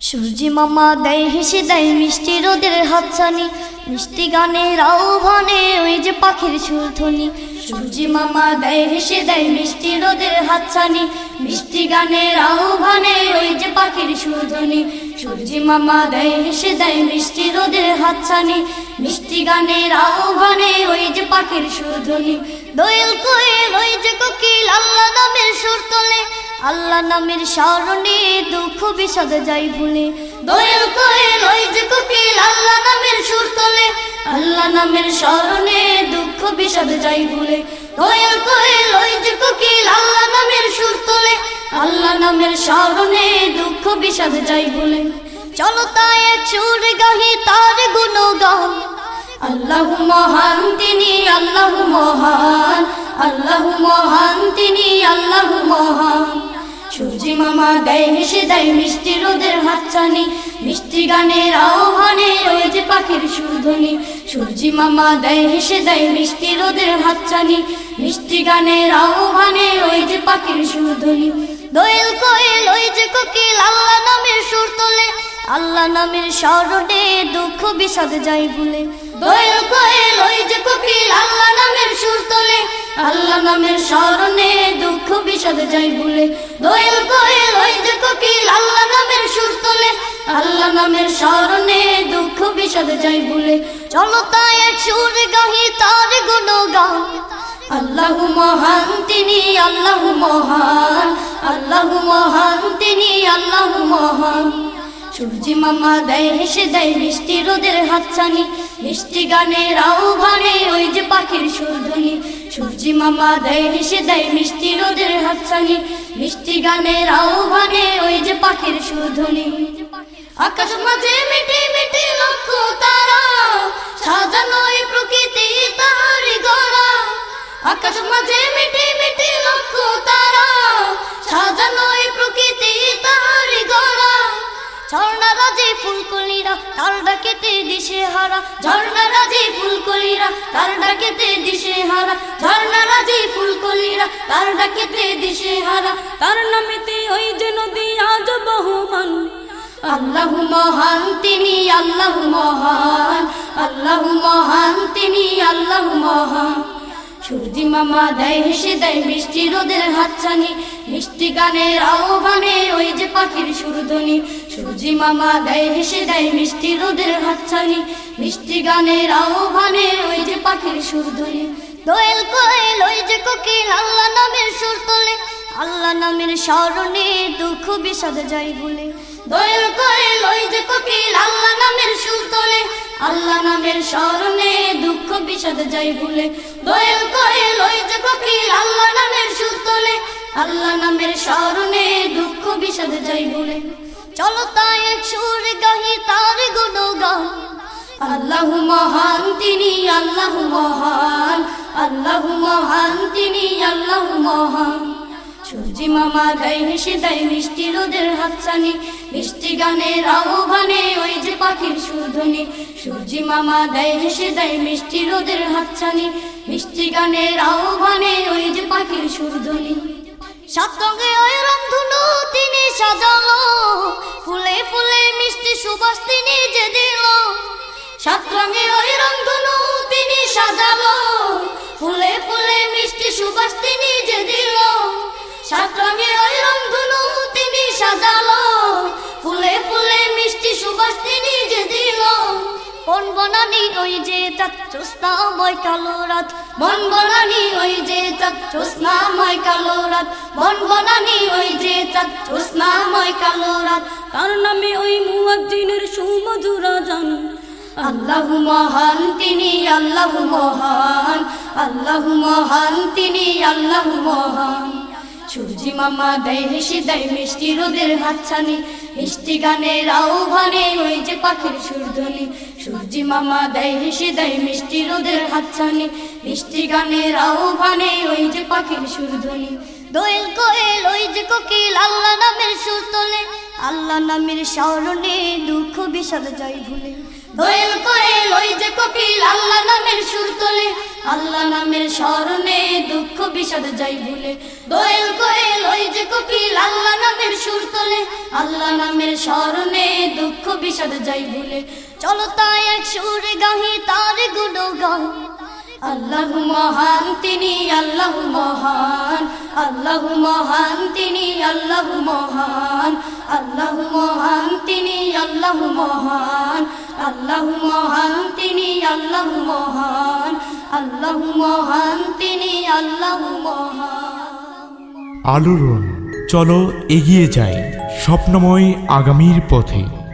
সূর্যি মামা দেয় হেসে দেয় মিষ্টি রোদের হাতছানি, মিষ্টি গানের আহ্বানে ওই যে পাখির সুরধ্বনি সূর্যি মামা দেয় হেসে দেয় মিষ্টি রোদের হাতছানি। মিষ্টি গানের আহ্বানে ওই যে পাখির সুরধ্বনি। সূর্যি মামা দেয় হেসে দেয় মিষ্টি রোদের হাতছানি। মিষ্টি গানের আহ্বানে ওই যে পাখির সুরধ্বনি। দোয়েল কোয়েল ওই যে কোকিল আল্লাহ নামের সুর তোলে। আল্লাহ নামের স্মরণে দুঃখ বিষাদ যাই ভুলে। দোয়েল কোয়েল ওই যে কোকিল আল্লাহ নামের সুর তোলে। আল্লাহ নামের স্মরণে দুঃখ বিষাদ যাই ওই যে কোকিল আল্লাহ নামের সুর তোলে। আল্লাহ নামের স্মরণে দুঃখ বিষাদ যাই ভুলে চলো তাই এক সুর গাহি তার গুণগান। আল্লাহ মহান তিনি, আল্লাহ মহান। আল্লাহ মহান তিনি, আল্লাহ মহান। সূর্যি মামা দেয় হেসে দেয় মিষ্টি রোদের হাতছানি। মিষ্টি গানের যে পাখির সুরধ্বনি। সূর্যি মামা দেয় হেসে দেয় মিষ্টি রোদের হাতছানি। মিষ্টি গানের আহ্বানে ওই যে পাখির সুরধ্বনি। দোয়েল কোয়েল, ওই যে কোকিল, আল্লাহ নামের সুর তোলে। আল্লাহ নামের স্মরণে দুঃখ বিষাদ যায় ভুলে। দোয়েল কোয়েল, ওই যে কোকিল, আল্লাহ নামের সুর তোলে। আল্লাহ নামের স্মরণে দুঃখ বিষাদ যাই ভুলে। দোয়েল কোয়েল ওই যে কোকিল, আল্লাহ নামের সুর তোলে। আল্লাহ নামের স্মরণে দুঃখ বিষাদ যাই ভুলে। চলো তাই এক সুর গাহি, তার গুণগান। আল্লাহ মহান, তিনি আল্লাহ মহান। আল্লাহ মহান, তিনি আল্লাহ মহান। সূর্যি মামা দেয়, হেসে দেয়, মিষ্টি রোদের হাতছানি। মিষ্টি গানের আহ্বানে ওই যে পাখির সুরধ্বনি সূর্যি মামা দেয় হেসে দেয় মিষ্টি রোদের হাতছানি। মিষ্টি গানের আহ্বানে ওই যে পাখির সুরধ্বনি। আকাশ মাঝে মিটি মিটি লক্ষ তারা, সাজানো এই প্রকৃতি তাহারি গড়া। আকাশ মাঝে মিটি মিটি লক্ষ তারা, সাজানো এই প্রকৃতি তাহারি গড়া। ঝর্ণা রাজে ফুলকলিরা তার ডাকেতে দিশে হারা, ঝর্ণা রাজে ফুলকলিরা তার ডাকেতে দিশে হারা, ঝর্ণা রাজে ফুলকলিরা তার ডাকেতে দিশে হারা, তার নামেতে ওই যে নদী আজ বহুমান। আল্লাহ মহান, তিনি আল্লাহ মহান। আল্লাহ মহান, তিনি আল্লাহ মহান। সূর্যি মামা দেয় হেসে দেয় মিষ্টি রোদের হাতছানি। মিষ্টি গানের আহ্বানে ওই যে পাখির সুরধ্বনি। সূর্যি মামা দেয় হেসে দেয় মিষ্টি রোদের হাতছানি। মিষ্টি গানের আহ্বানে ওই যে পাখির সুরধ্বনি। দোয়েল কোয়েল, ওই যে কোকিল, আল্লাহ নামের সুর তোলে। আল্লাহ নামের স্মরণে দুঃখ বিষাদ যাই বলে। দোয়েল কোয়েল, ওই যে কোকিল, আল্লাহ নামের সুর তোলে। আল্লাহ নামের স্মরণে দুঃখ বিষাদ যাই ভুলে দোয়েল করে ওই যে কোকিল আল্লাহ নামের সুর তোলে। আল্লাহ নামের স্মরণে দুঃখ বিষাদ যাই বলে। চলো তাই এক সুর গাহি তার গুণগান। আল্লাহ মহান তিনি, আল্লাহ মহান। আল্লাহ মহান তিনি, আল্লাহ মহান। সূর্যি মামা দেয় হেসে দেয় মিষ্টি রোদের হাতছানি। মিষ্টি গানের আহ্বানে ওই যে পাখির সুরধ্বনি। সূর্যি মামা দেয় হেসে দেয় মিষ্টি রোদের হাতছানি। মিষ্টি গানের আহ্বানে ওই যে পাখির সুরধ্বনি। রঙে ওই রংধনু তিনি সাজালো। ফুলে ফুলে মিষ্টি সুবাস তিনি যে দিল। রঙে ওই রংধনু তিনি সাজালো। ফুলে ফুলে মিষ্টি সুবাস তিনি যে দিল। সাত রঙে ওই রংধনু তিনি সাজালো। ফুলে ফুলে মিষ্টি সুবাস তিনি যে দিল। মন বনানি ওই যে চাক জ্যোৎস্নাময় কালো রাত। মন বনানি ওই যে চাক জ্যোৎস্নাময় কালো রাত। মন ওই যে চাক জ্যোৎস্নাময় কালো রাত। তার নামে ওই মুয়াজ্জিনের সুমধুরা জান আল্লাহ মহান তিনি, আল্লাহ মহান। আল্লাহ মহান তিনি, আল্লাহ মহান। সূর্যি মামা দেয় হেসে দেয় মিষ্টি রোদের হাতছানি। মিষ্টি গানের আহ্বানে ওই যে পাখির সুরধ্বনি। সূর্যি মামা দেয় হেসে দেয় মিষ্টি রোদের হাতছানি। মিষ্টি গানের আহ্বানে ওই যে পাখির সুরধ্বনি। দোয়েল কোয়েল, ওই যে কোকিল, আল্লাহ নামের সুর আল্লাহ নামের স্মরণে দুঃখ বিষাদ যাই ভুলে। দোয়েল কোয়েল ওই যে কোকিল আল্লাহ নামের সুর তোলে। আল্লাহ নামের স্মরণে দুঃখ বিষাদ যাই ভুলে। দোয়েল কোয়েল ওই যে কোকিল আল্লাহ নামের সুর তোলে। আল্লাহ নামের স্মরণে বিষাদ যাই ভুলে। চলো তাই এক সুরে গাহি তার গুণগান। আল্লাহ মহান তিনি, আল্লাহ মহান। আল্লাহ মহান তিনি, আল্লাহ মহান। আল্লাহ মহান তিনি, আল্লাহ মহান। আল্লাহ মহান তিনি আল্লাহ মহান আল্লাহ মহান তিনি আল্লাহ মহান আলোড়ন, চলো এগিয়ে যাই স্বপ্নময় আগামীর পথে।